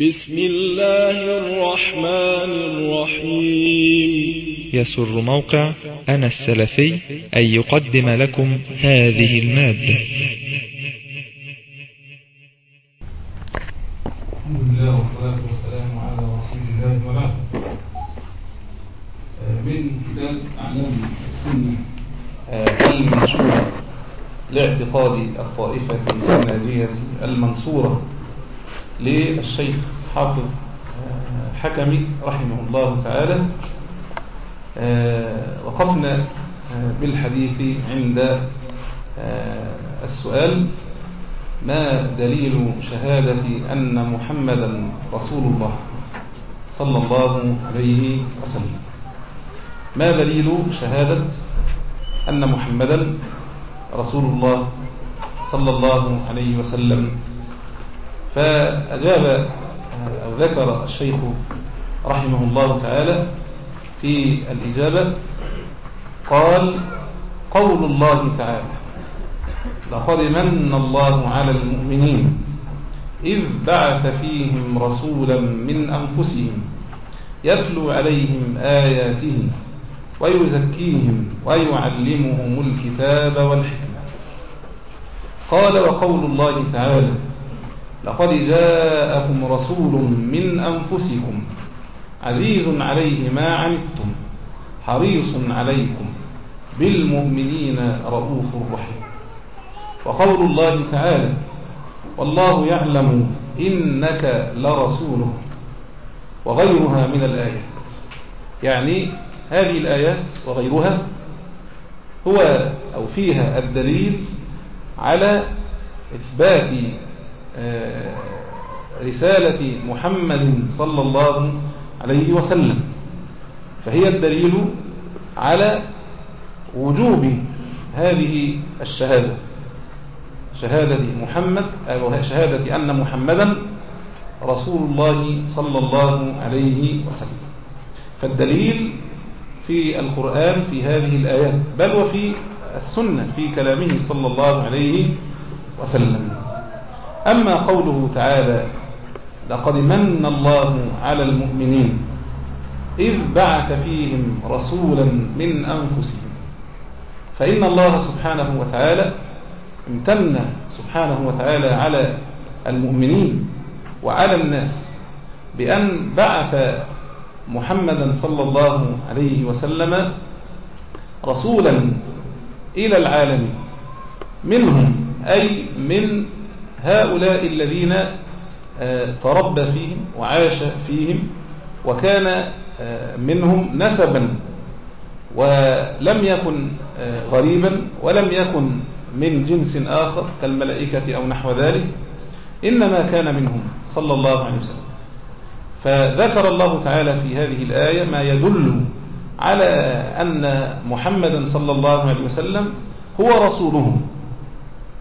بسم الله الرحمن الرحيم. يسر موقع أنا السلفي أن يقدم لكم هذه المادة. الحمد لله والصلاة والسلام على رسول الله وبعد. من كتاب أعلام السنة المنشورة لاعتقاد الطائفة الناجية المنصورة. للشيخ حافظ حكمي رحمه الله تعالى. وقفنا بالحديث عند السؤال ما دليل شهادة أن محمدا رسول الله صلى الله عليه وسلم؟ ما دليل شهادة أن محمدا رسول الله صلى الله عليه وسلم؟ فأجاب أو ذكر الشيخ رحمه الله تعالى في الإجابة قال قول الله تعالى لقد من الله على المؤمنين إذ بعث فيهم رسولا من أنفسهم يتلو عليهم آياته ويزكيهم ويعلمهم الكتاب والحكمة قال وقول الله تعالى لقد جاءكم رسول من أنفسكم عزيز عليه ما عنتم حريص عليكم بالمؤمنين رؤوف رحيم. وقول الله تعالى والله يعلم إنك لرسوله وغيرها من الآيات. يعني هذه الآيات وغيرها هو أو فيها الدليل على إثبات رسالة محمد صلى الله عليه وسلم. فهي الدليل على وجوب هذه الشهادة. شهادة محمد أو شهادة أن محمدا رسول الله صلى الله عليه وسلم. فالدليل في القرآن في هذه الآيات بل وفي السنة في كلامه صلى الله عليه وسلم. أما قوله تعالى لقد من الله على المؤمنين إذ بعث فيهم رسولا من أنفسهم. فإن الله سبحانه وتعالى امتن سبحانه وتعالى على المؤمنين وعلى الناس بأن بعث محمدا صلى الله عليه وسلم رسولا إلى العالم منهم أي من هؤلاء الذين تربى فيهم وعاش فيهم وكان منهم نسبا ولم يكن غريبا ولم يكن من جنس آخر كالملائكة أو نحو ذلك إنما كان منهم صلى الله عليه وسلم. فذكر الله تعالى في هذه الآية ما يدل على أن محمدا صلى الله عليه وسلم هو رسوله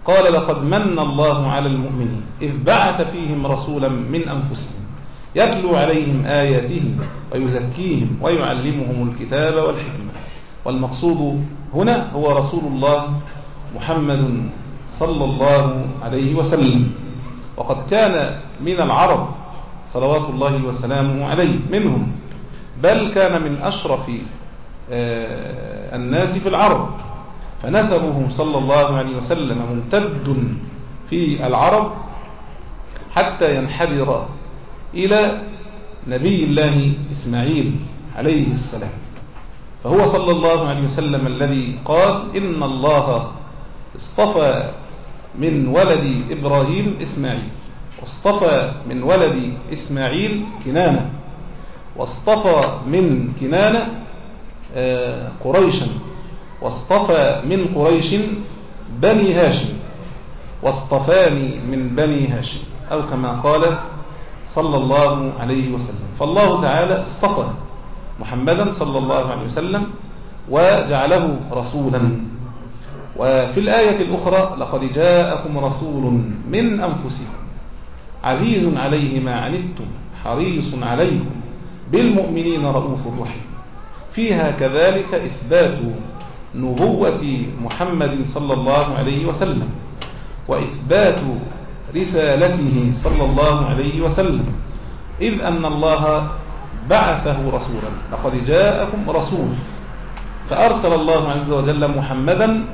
قال لقد من الله على المؤمنين إذ بعث فيهم رسولا من أنفسهم يتلو عليهم آياته ويزكيهم ويعلمهم الكتاب والحكمة. والمقصود هنا هو رسول الله محمد صلى الله عليه وسلم. وقد كان من العرب صلوات الله وسلامه عليه منهم. بل كان من أشرف الناس في العرب. فنسبه صلى الله عليه وسلم ممتد في العرب حتى ينحدر إلى نبي الله إسماعيل عليه السلام. فهو صلى الله عليه وسلم الذي قال إن الله اصطفى من ولد إبراهيم إسماعيل واصطفى من ولد إسماعيل كنانة واصطفى من كنانة قريشا. واصطفى من قريش بني هاشم. واصطفاني من بني هاشم. أو كما قال صلى الله عليه وسلم. فالله تعالى اصطفى محمدا صلى الله عليه وسلم وجعله رسولا. وفي الآية الأخرى لقد جاءكم رسول من أنفسكم عزيز عليه ما عنتم حريص عليكم بالمؤمنين رؤوف رحيم. فيها كذلك إثبات نبوة محمد صلى الله عليه وسلم وإثبات رسالته صلى الله عليه وسلم إذ أن الله بعثه رسولا. لقد جاءكم رسول فأرسل الله عز وجل محمدا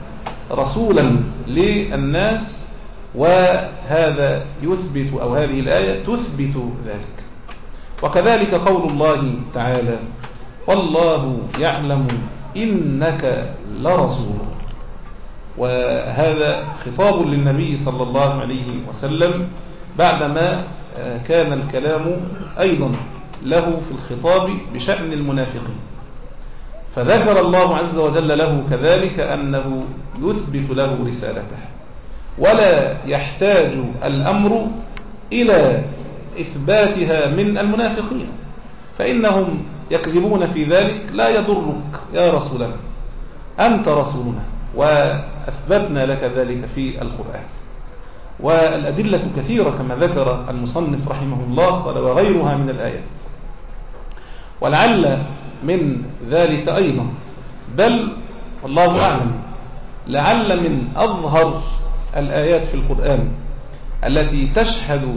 رسولا للناس وهذا يثبت أو هذه الآية تثبت ذلك. وكذلك قول الله تعالى والله يعلم إنك لرسول. وهذا خطاب للنبي صلى الله عليه وسلم بعدما كان الكلام أيضا له في الخطاب بشأن المنافقين. فذكر الله عز وجل له كذلك أنه يثبت له رسالته. ولا يحتاج الأمر إلى إثباتها من المنافقين. فإنهم يكذبون في ذلك لا يضرك يا رسولنا أنت رسولنا وأثبتنا لك ذلك في القرآن. والأدلة كثيرة كما ذكر المصنف رحمه الله قال وغيرها من الآيات. ولعل من ذلك أيضا بل والله أعلم لعل من أظهر الآيات في القرآن التي تشهد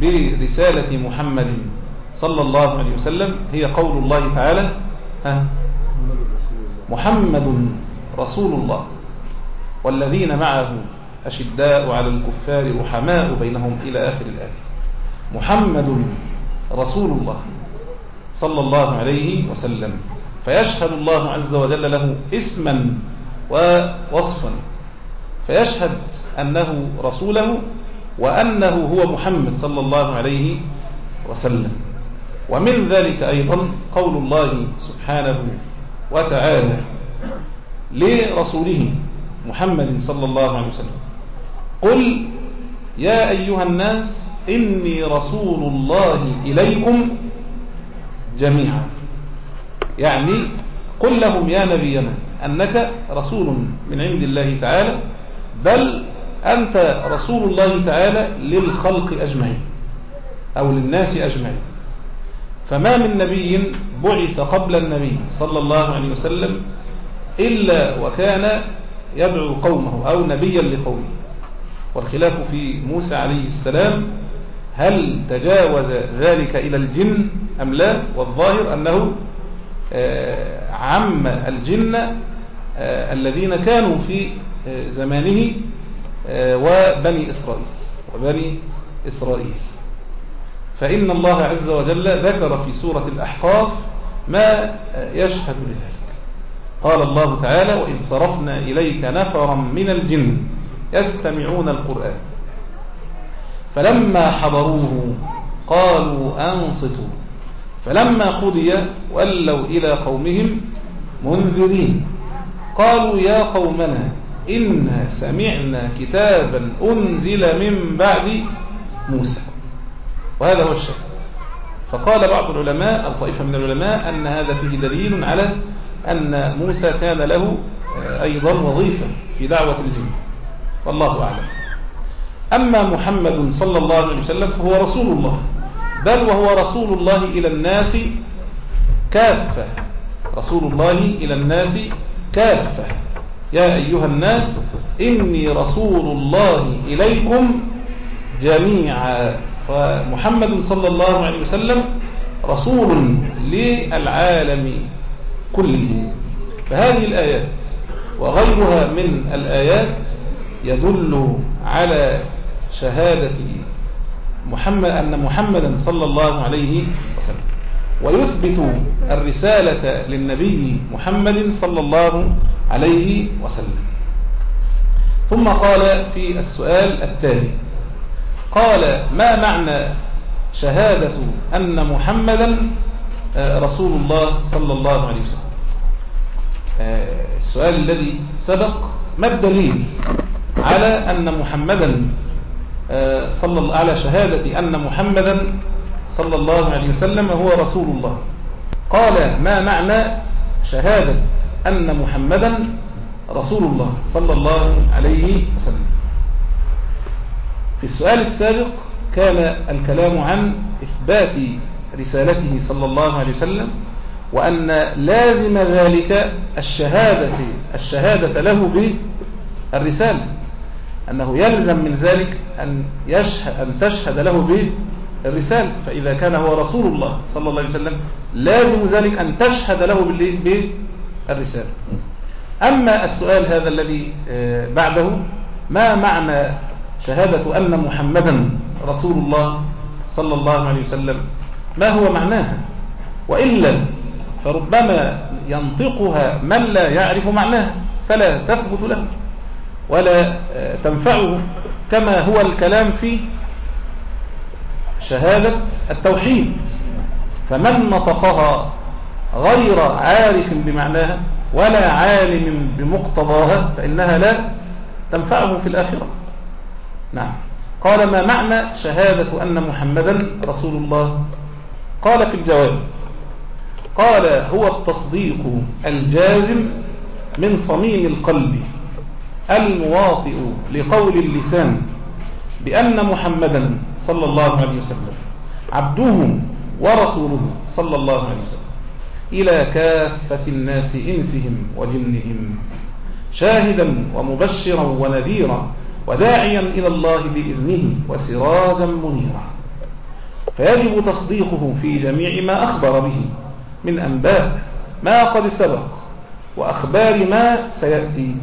برسالة محمد صلى الله عليه وسلم هي قول الله تعالى ها محمد رسول الله والذين معه أشداء على الكفار رحماء بينهم إلى آخر الآية محمد رسول الله صلى الله عليه وسلم فيشهد الله عز وجل له اسما ووصفا فيشهد أنه رسوله وأنه هو محمد صلى الله عليه وسلم ومن ذلك أيضا قول الله سبحانه وتعالى لرسوله محمد صلى الله عليه وسلم قل يا أيها الناس إني رسول الله إليكم جميعا. يعني قل لهم يا نبينا أنك رسول من عند الله تعالى بل أنت رسول الله تعالى للخلق أجمعين أو للناس أجمعين. فما من نبي بعث قبل النبي صلى الله عليه وسلم إلا وكان يدعو قومه أو نبيا لقومه. والخلاف في موسى عليه السلام هل تجاوز ذلك إلى الجن أم لا؟ والظاهر أنه آه، عم الجن آه، الذين كانوا في آه، زمانه وبني إسرائيل وبني إسرائيل. فإن الله عز وجل ذكر في سورة الأحقاف ما يشهد لذلك. قال الله تعالى وإذ صرفنا إليك نفرا من الجن يستمعون القرآن. فلما حضروه قالوا أنصتوا. فلما قضي ولوا إلى قومهم منذرين. قالوا يا قومنا إنا سمعنا كتابا أنزل من بعد موسى. وهذا هو الشك فقال بعض العلماء أو طائفة من العلماء أن هذا فيه دليل على أن موسى كان له أيضا وظيفة في دعوة الجن. والله أعلم. أما محمد صلى الله عليه وسلم فهو رسول الله. بل وهو رسول الله إلى الناس كافة. رسول الله إلى الناس كافة. يا أيها الناس إني رسول الله إليكم جميعا. فمحمد صلى الله عليه وسلم رسول للعالم كله. فهذه الآيات وغيرها من الآيات يدل على شهادة محمد أن محمدا صلى الله عليه وسلم. ويثبت الرسالة للنبي محمد صلى الله عليه وسلم. ثم قال في السؤال التالي قال ما معنى شهادة أن محمدا آه، رسول الله صلى الله عليه وسلم؟ آه، السؤال الذي سبق ما الدليل على أن محمدا آه، صلى على شهادة أن محمدا صلى الله عليه وسلم هو رسول الله قال ما معنى شهادة أن محمدا رسول الله صلى الله عليه وسلم؟ السؤال السابق كان الكلام عن إثبات رسالته صلى الله عليه وسلم وأن لازم ذلك الشهادة الشهادة له بالرسالة أنه يلزم من ذلك أن, يشهد أن تشهد له الرسالة فإذا كان هو رسول الله صلى الله عليه وسلم لازم ذلك أن تشهد له بالرسالة. أما السؤال هذا الذي آه، بعده ما معنى شهادة أن محمدا رسول الله صلى الله عليه وسلم. ما هو معناها؟ وإلا فربما ينطقها من لا يعرف معناها فلا تثبت له ولا تنفعه كما هو الكلام في شهادة التوحيد. فمن نطقها غير عارف بمعناها ولا عالم بمقتضاها فإنها لا تنفعه في الآخرة. نعم. قال ما معنى شهادة أن محمدا رسول الله؟ قال في الجواب قال هو التصديق الجازم من صميم القلب المواطئ لقول اللسان بأن محمدا صلى الله عليه وسلم عبده ورسوله صلى الله عليه وسلم إلى كافة الناس إنسهم وجنهم شاهدا ومبشرا ونذيرا وداعيا إلى الله بإذنه وسراجا منيرا. فيجب تصديقه في جميع ما أخبر به من أنباء ما قد سبق وأخبار ما سيأتي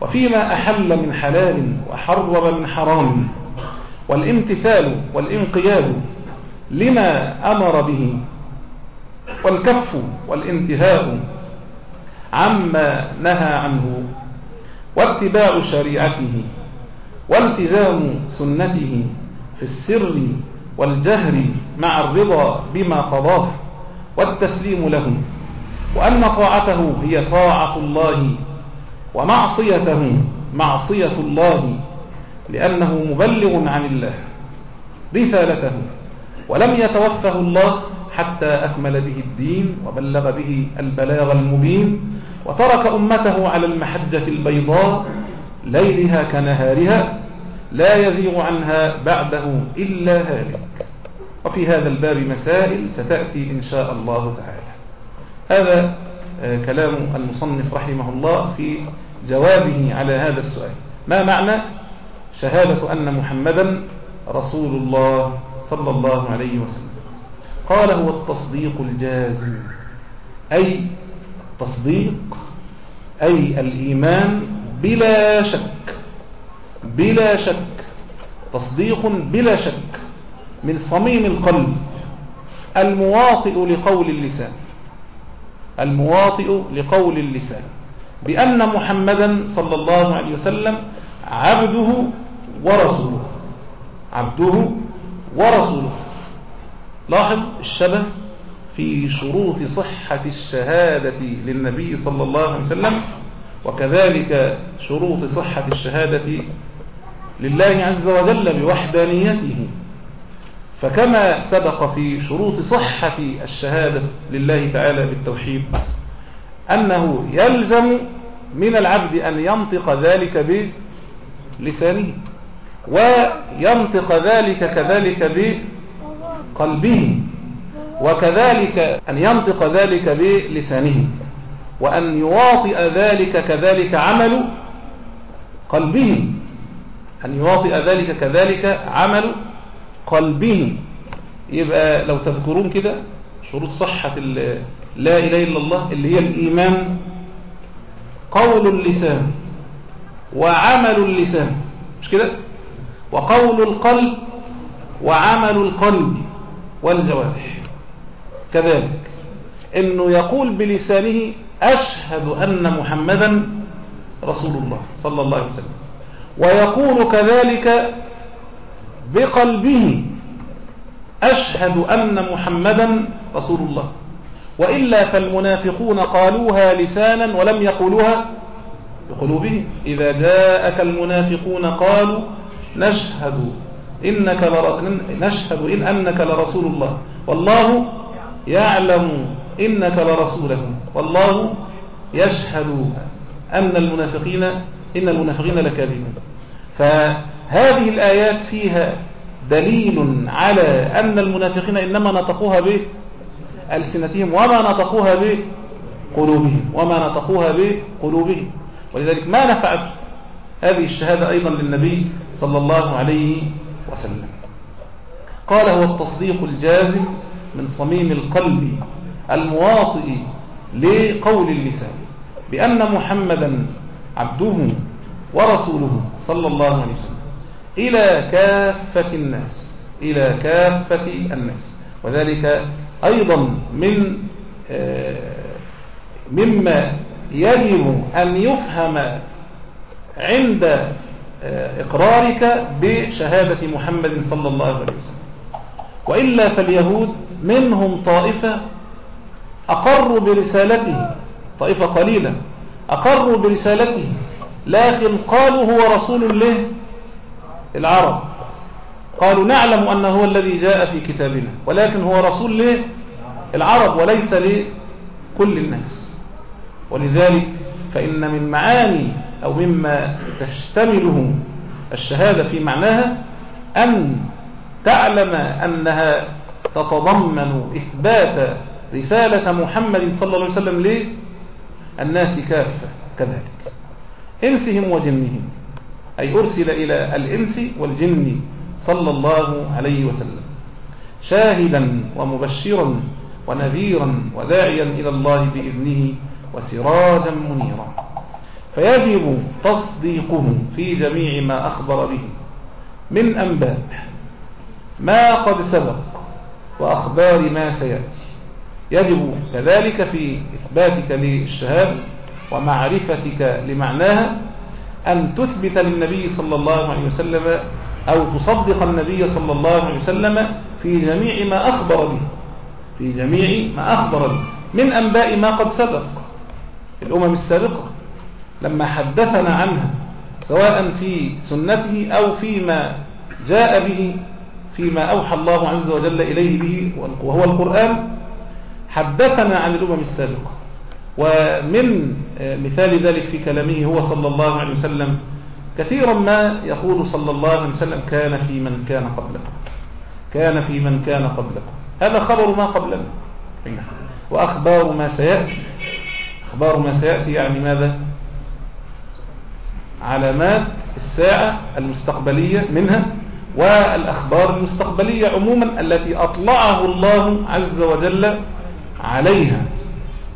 وفيما أحل من حلال وحرم من حرام والامتثال والانقياد لما أمر به والكف والانتهاء عما نهى عنه واتباع شريعته والتزام سنته في السر والجهر مع الرضا بما قضاه والتسليم له وأن طاعته هي طاعة الله ومعصيته معصية الله لأنه مبلغ عن الله رسالته ولم يتوفه الله حتى أكمل به الدين وبلغ به البلاغ المبين وترك أمته على المحجة البيضاء ليلها كنهارها لا يزيغ عنها بعده إلا هالك. وفي هذا الباب مسائل ستأتي إن شاء الله تعالى. هذا آه، كلام المصنف رحمه الله في جوابه على هذا السؤال. ما معنى شهادة أن محمدا رسول الله صلى الله عليه وسلم؟ قال هو التصديق الجازم أي تصديق أي الإيمان بلا شك بلا شك تصديق بلا شك من صميم القلب المواطئ لقول اللسان المواطئ لقول اللسان بأن محمدا صلى الله عليه وسلم عبده ورسوله عبده ورسوله. لاحظ الشبه في شروط صحة الشهادة للنبي صلى الله عليه وسلم وكذلك شروط صحة الشهادة لله عز وجل بوحدانيته. فكما سبق في شروط صحة الشهادة لله تعالى بالتوحيد أنه يلزم من العبد أن ينطق ذلك بلسانه وينطق ذلك كذلك بقلبه وكذلك أن ينطق ذلك بلسانه. وأن يواطئ ذلك كذلك عمل قلبه. أن يواطئ ذلك كذلك عمل قلبه. يبقى لو تذكرون كده شروط صحة لا إله إلا الله اللي هي الإيمان. قول اللسان وعمل اللسان. مش كده؟ وقول القلب وعمل القلب والجوارح. كذلك. إنه يقول بلسانه أشهد أن محمدا رسول الله صلى الله عليه وسلم. ويقول كذلك بقلبه أشهد أن محمدا رسول الله وإلا فالمنافقون قالوها لسانا ولم يقولوها بقلوبهم. إذا جاءك المنافقون قالوا نشهد إنك لر... نشهد إن أنك لرسول الله والله يعلم إنك لرسوله والله يشهد أن المنافقين إن المنافقين لكاذبون. فهذه الآيات فيها دليل على أن المنافقين إنما نطقوها بألسنتهم وما نطقوها بقلوبهم وما نطقوها بقلوبهم. ولذلك ما نفعت هذه الشهادة أيضا للنبي صلى الله عليه وسلم. قال هو التصديق الجازم من صميم القلب. المواطئ لقول اللسان بأن محمدا عبده ورسوله صلى الله عليه وسلم إلى كافة الناس إلى كافة الناس. وذلك أيضا من مما يجب أن يفهم عند إقرارك بشهادة محمد صلى الله عليه وسلم. وإلا فاليهود منهم طائفة أقروا برسالته طائفة قليلة أقروا برسالته لكن قالوا هو رسول له العرب. قالوا نعلم أنه هو الذي جاء في كتابنا ولكن هو رسول له العرب وليس لكل الناس. ولذلك فإن من معاني أو مما تشتمله الشهادة في معناها أن تعلم أنها تتضمن إثبات رسالة محمد صلى الله عليه وسلم للناس كافة كذلك. إنسهم وجنهم. أي أرسل إلى الإنس والجن صلى الله عليه وسلم. شاهدا ومبشرا ونذيرا وداعيا إلى الله بإذنه وسراجا منيرا. فيجب تصديقه في جميع ما أخبر به. من أنباء ما قد سبق وأخبار ما سيأتي. يجب كذلك في إثباتك للشهادة ومعرفتك لمعناها أن تثبت للنبي صلى الله عليه وسلم أو تصدق النبي صلى الله عليه وسلم في جميع ما أخبر به. في جميع ما أخبر به. من أنباء ما قد سبق. الأمم السابقة لما حدثنا عنها سواء في سنته أو فيما جاء به فيما أوحى الله عز وجل إليه به وهو القرآن حدثنا عن الأمم السابقة. ومن مثال ذلك في كلامه هو صلى الله عليه وسلم. كثيرا ما يقول صلى الله عليه وسلم كان في من كان قبلكم. كان في من كان قبلكم. هذا خبر ما قبلنا. وأخبار ما سيأتي. أخبار ما سيأتي يعني ماذا؟ علامات الساعة المستقبلية منها والأخبار المستقبلية عموما التي أطلعه الله عز وجل عليها.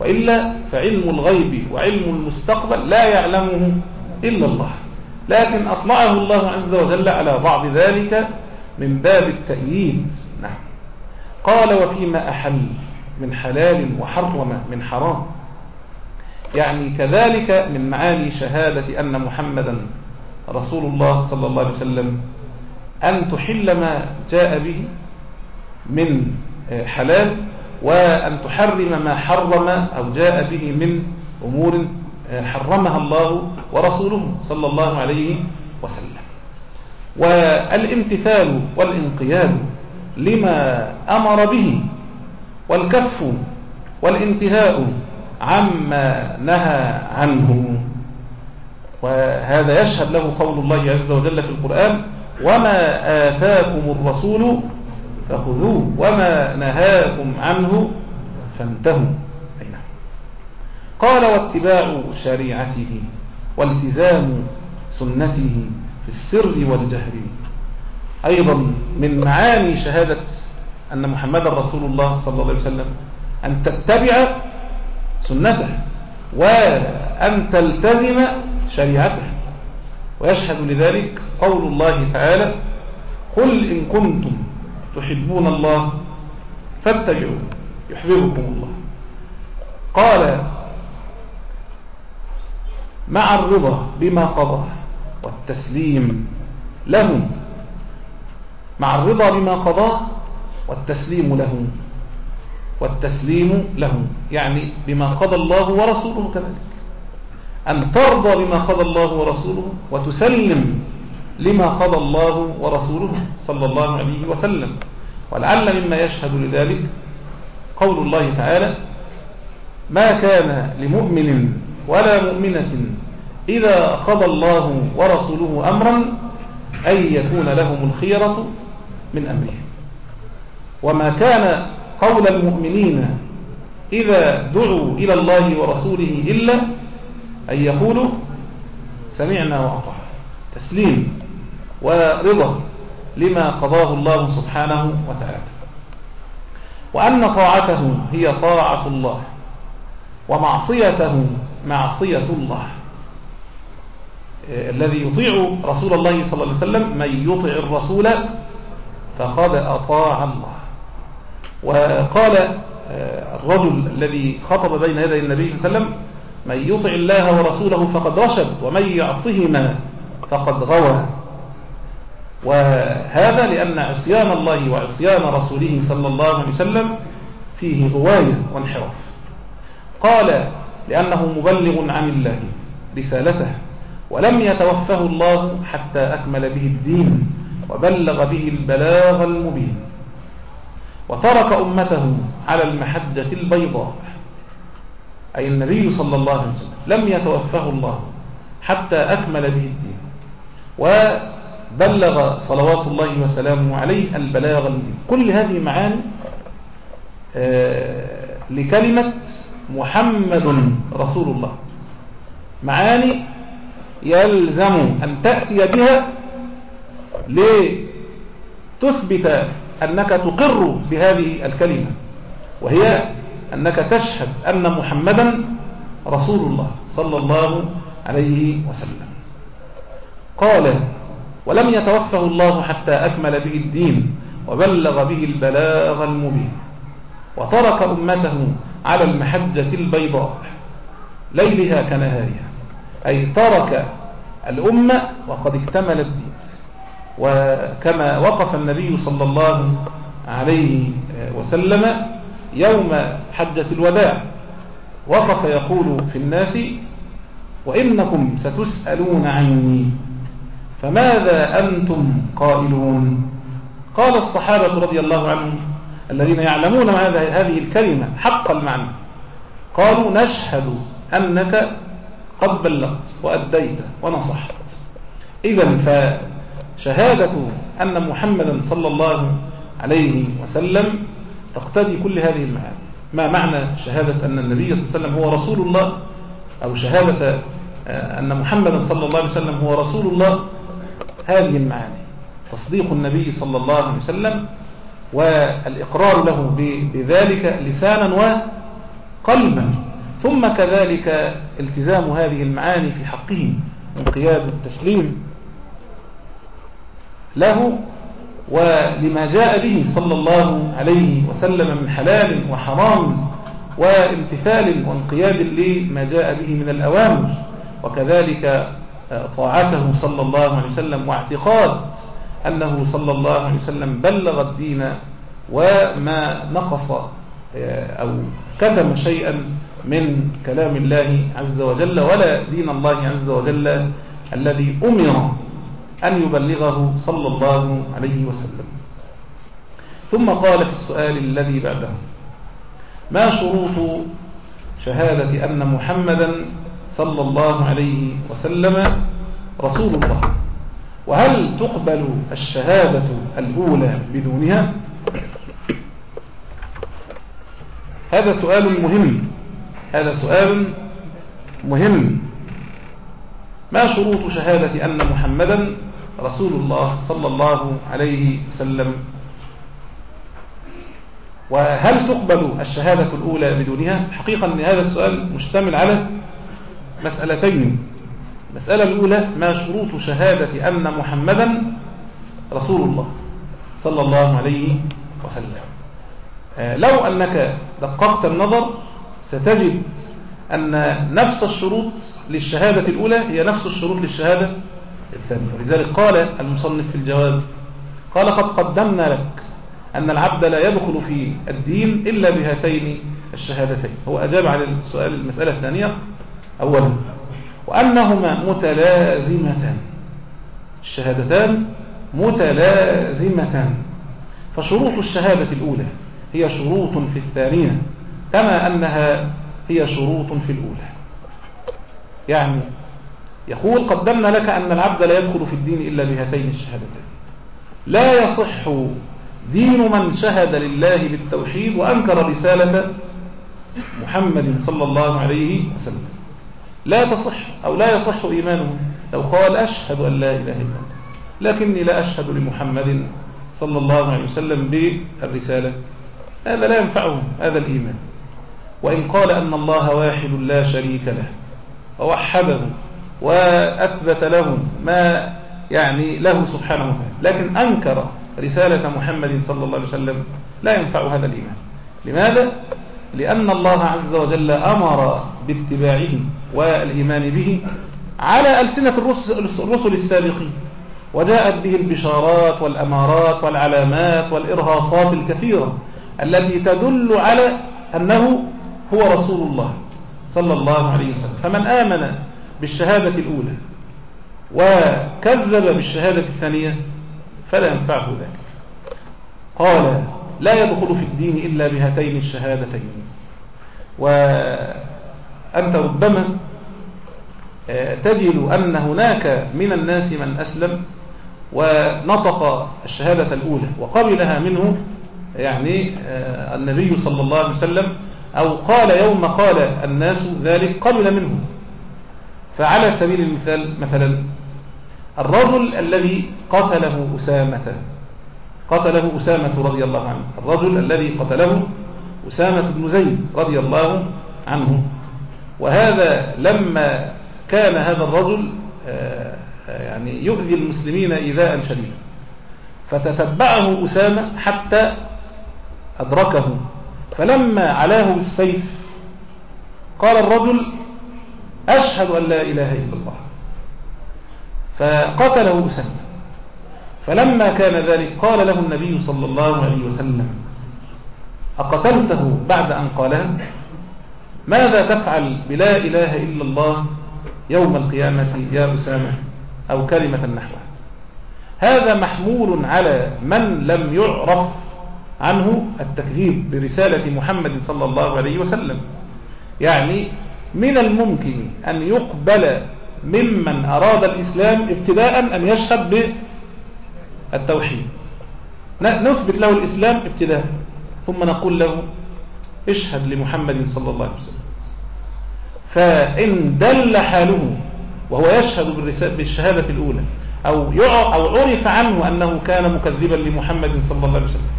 وإلا فعلم الغيب وعلم المستقبل لا يعلمه إلا الله. لكن أطلعه الله عز وجل على بعض ذلك من باب التأييد. نعم. قال وفيما أحل من حلال وحرم من حرام. يعني كذلك من معاني شهادة أن محمدا رسول الله صلى الله عليه وسلم أن تحل ما جاء به من حلال وأن تحرم ما حرم أو جاء به من أمور حرمها الله ورسوله صلى الله عليه وسلم. والامتثال والانقياد لما أمر به والكف والانتهاء عما نهى عنه. وهذا يشهد له قول الله عز وجل في القرآن وما آتاكم الرسول فخذوه وما نهاكم عنه فانتهوا. قال واتباع شريعته والتزام سنته في السر والجهر. أيضا من معاني شهادة أن محمد رسول الله صلى الله عليه وسلم أن تتبع سنته وأن تلتزم شريعته. ويشهد لذلك قول الله تعالى قل إن كنتم تحبون الله فاتبعوا يحببكم الله. قال مع الرضا بما قضى والتسليم له مع الرضا بما قضاه والتسليم له والتسليم له يعني بما قضى الله ورسوله كذلك. أن ترضى بما قضى الله ورسوله وتسلم لما قضى الله ورسوله صلى الله عليه وسلم. ولعل مما يشهد لذلك قول الله تعالى ما كان لمؤمن ولا مؤمنة إذا قضى الله ورسوله أمرا أن يكون لهم الخيرة من أمرهم. وما كان قول المؤمنين إذا دعوا إلى الله ورسوله إلا أن يقولوا سمعنا وأطعنا. تسليم. ورضا لما قضاه الله سبحانه وتعالى. وأن طاعته هي طاعة الله ومعصيته معصية الله. الذي يطيع رسول الله صلى الله عليه وسلم من يطع الرسول فقد أطاع الله. وقال الرجل الذي خطب بين يدي النبي صلى الله عليه وسلم من يطع الله ورسوله فقد رشد ومن يعصهما فقد غوى. وهذا لأن عصيان الله وعصيان رسوله صلى الله عليه وسلم فيه غواية وانحراف. قال لأنه مبلغ عن الله رسالته ولم يتوفه الله حتى أكمل به الدين وبلغ به البلاغ المبين. وترك أمته على المحجة البيضاء. أي النبي صلى الله عليه وسلم لم يتوفه الله حتى أكمل به الدين. وبلغ صلوات الله وسلامه عليه البلاغ كل هذه معاني آه لكلمة محمد رسول الله. معاني يلزم أن تأتي بها لتثبت أنك تقر بهذه الكلمة وهي أنك تشهد أن محمدا رسول الله صلى الله عليه وسلم. قال ولم يتوفه الله حتى أكمل به الدين وبلغ به البلاغ المبين. وترك أمته على المحجة البيضاء ليلها كنهارها. أي ترك الأمة وقد اكتمل الدين. وكما وقف النبي صلى الله عليه وسلم يوم حجة الوداع وقف يقول في الناس وإنكم ستسألون عني فماذا أنتم قائلون؟ قال الصحابة رضي الله عنهم الذين يعلمون هذه الكلمة حق المعنى. قالوا نشهد أنك قد بلغت وأديت ونصحت. إذا فشهادة أن محمدا صلى الله عليه وسلم تقتضي كل هذه المعاني. ما معنى شهادة أن النبي صلى الله عليه وسلم هو رسول الله؟ أو شهادة أن محمدا صلى الله عليه وسلم هو رسول الله؟ هذه المعاني. تصديق النبي صلى الله عليه وسلم والإقرار له بذلك لسانا وقلبا. ثم كذلك التزام هذه المعاني في حقه انقياد التسليم له ولما جاء به صلى الله عليه وسلم من حلال وحرام وامتثال وانقياد لما جاء به من الأوامر. وكذلك طاعته صلى الله عليه وسلم واعتقاد أنه صلى الله عليه وسلم بلغ الدين وما نقص أو كتم شيئا من كلام الله عز وجل ولا دين الله عز وجل الذي أمر أن يبلغه صلى الله عليه وسلم. ثم قال في السؤال الذي بعده ما شروط شهادة أن محمدا صلى الله عليه وسلم رسول الله وهل تقبل الشهادة الأولى بدونها؟ هذا سؤال مهم. هذا سؤال مهم. ما شروط شهادة أن محمدا رسول الله صلى الله عليه وسلم؟ وهل تقبل الشهادة الأولى بدونها؟ حقيقة أن هذا السؤال مشتمل على مسألتين. المسألة الأولى ما شروط شهادة أن محمدا رسول الله صلى الله عليه وسلم. لو أنك دققت النظر ستجد أن نفس الشروط للشهادة الأولى هي نفس الشروط للشهادة الثانية. ولذلك قال المصنف في الجواب قال قد قدمنا لك أن العبد لا يدخل في الدين إلا بهاتين الشهادتين هو أجاب على السؤال المسألة الثانية أولا. وأنهما متلازمتان. الشهادتان متلازمتان. فشروط الشهادة الأولى هي شروط في الثانية كما أنها هي شروط في الأولى. يعني يقول قدمنا لك أن العبد لا يدخل في الدين إلا بهاتين الشهادتين. لا يصح دين من شهد لله بالتوحيد وأنكر رسالة محمد صلى الله عليه وسلم. لا تصح أو لا يصح إيمانه. لو قال أشهد أن لا إله إلا الله. لكني لا أشهد لمحمد صلى الله عليه وسلم بالرسالة. هذا لا ينفعه هذا الإيمان. وإن قال أن الله واحد لا شريك له ووحده وأثبت له ما يعني له سبحانه وتعالى لكن أنكر رسالة محمد صلى الله عليه وسلم لا ينفع هذا الإيمان. لماذا؟ لأن الله عز وجل أمر باتباعه والإيمان به على ألسنة الرسل السابقين وجاءت به البشارات والأمارات والعلامات والإرهاصات الكثيرة التي تدل على أنه هو رسول الله صلى الله عليه وسلم. فمن آمن بالشهادة الأولى وكذب بالشهادة الثانية فلا ينفعه ذلك. قال لا يدخل في الدين إلا بهاتين الشهادتين. وأنت ربما آه، تجد أن هناك من الناس من أسلم ونطق الشهادة الأولى وقبلها منه يعني آه، النبي صلى الله عليه وسلم أو قال يوم قال الناس ذلك قبل منه. فعلى سبيل المثال مثلا الرجل الذي قتله أسامة قتله أسامة رضي الله عنه. الرجل الذي قتله أسامة بن زيد رضي الله عنه. وهذا لما كان هذا الرجل آه، يعني يؤذي المسلمين إيذاء شديدا. فتتبعه أسامة حتى أدركه. فلما علاه بالسيف قال الرجل أشهد أن لا إله إلا الله. فقتله أسامة. فلما كان ذلك قال له النبي صلى الله عليه وسلم أقتلته بعد أن قالها ماذا تفعل بلا إله إلا الله يوم القيامة يا أسامة؟ أو كلمة نحوها هذا محمول على من لم يعرف عنه التكذيب برسالة محمد صلى الله عليه وسلم. يعني من الممكن أن يقبل ممن أراد الإسلام ابتداء أن يشهد بالتوحيد نثبت له الإسلام ابتداء ثم نقول له اشهد لمحمد صلى الله عليه وسلم. فإن دل حاله وهو يشهد بالشهادة الأولى أو أو عرف عنه أنه كان مكذبا لمحمد صلى الله عليه وسلم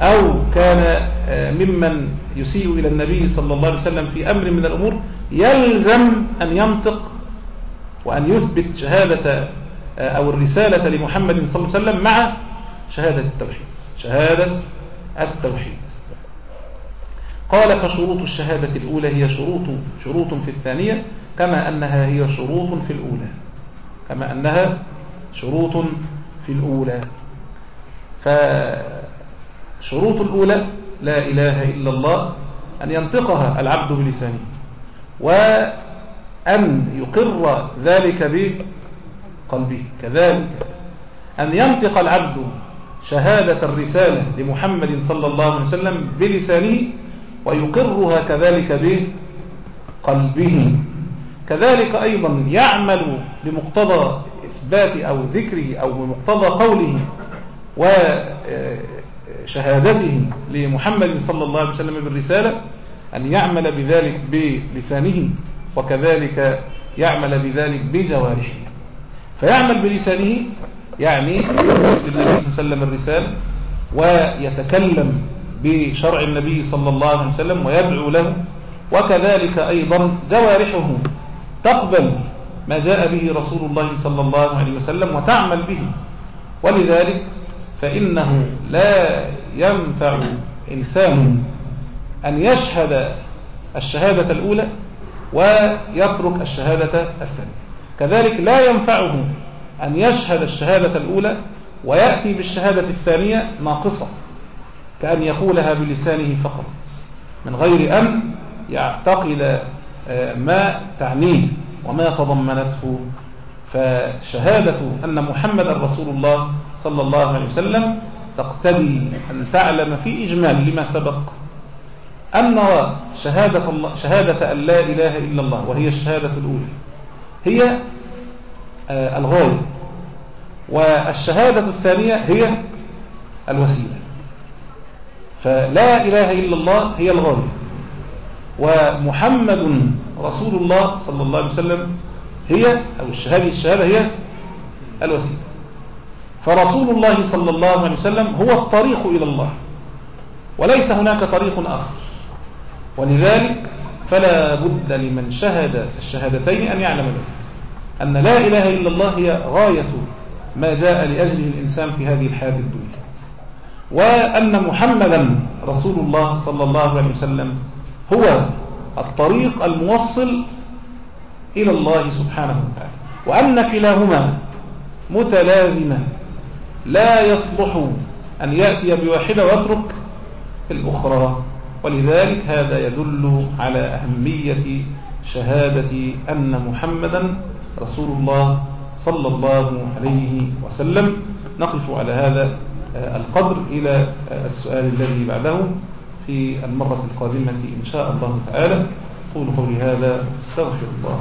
أو كان آه، ممن يسيء إلى النبي صلى الله عليه وسلم في أمر من الأمور يلزم أن ينطق وأن يثبت شهادة أو الرسالة لمحمد صلى الله عليه وسلم مع شهادة التوحيد. شهادة التوحيد. قال فشروط الشهادة الأولى هي شروط شروط في الثانية كما أنها هي شروط في الأولى. كما أنها شروط في الأولى. فشروط الأولى لا إله إلا الله أن ينطقها العبد بلسانه وأن يقر ذلك بقلبه كذلك أن ينطق العبد شهادة الرسالة لمحمد صلى الله عليه وسلم بلسانه ويقرها كذلك بقلبه. كذلك أيضا يعمل بمقتضى إثبات أو ذكره أو بمقتضى قوله وشهادته لمحمد صلى الله عليه وسلم بالرسالة أن يعمل بذلك بلسانه وكذلك يعمل بذلك بجوارحه. فيعمل بلسانه يعني يثبت للنبي صلى الله عليه وسلم الرسالة ويتكلم بشرع النبي صلى الله عليه وسلم ويدعو له وكذلك أيضا جوارحه تقبل ما جاء به رسول الله صلى الله عليه وسلم وتعمل به. ولذلك فإنه لا ينفع إنسان أن يشهد الشهادة الأولى ويترك الشهادة الثانية. كذلك لا ينفعه أن يشهد الشهادة الأولى ويأتي بالشهادة الثانية ناقصة كأن يقولها بلسانه فقط من غير أن يعتقد آه، ما تعنيه وما تضمنته. فشهادة أن محمد رسول الله صلى الله عليه وسلم تقتدي أن تعلم في إجمال لما سبق أن شهادة, الله شهادة أن لا إله إلا الله وهي الشهادة الأولى. هي آه، الغاية. والشهادة الثانية هي الوسيلة. فلا إله إلا الله هي الغاية. ومحمد رسول الله صلى الله عليه وسلم هي أو الشهادة الشهادة هي الوسيلة. فرسول الله صلى الله عليه وسلم هو الطريق إلى الله. وليس هناك طريق آخر. ولذلك فلا بد لمن شهد الشهادتين أن يعلم ذلك. أن لا إله إلا الله هي غاية ما جاء لأجله الإنسان في هذه الحياة الدنيا. وأن محمدا رسول الله صلى الله عليه وسلم هو الطريق الموصل إلى الله سبحانه وتعالى. وأن كلاهما متلازما لا يصلح أن يأتي بواحدة ويترك الأخرى. ولذلك هذا يدل على أهمية شهادة أن محمدا رسول الله صلى الله عليه وسلم. نقف على هذا القدر إلى السؤال الذي بعده في المرة القادمة إن شاء الله تعالى. قول قولي هذا استغفر الله.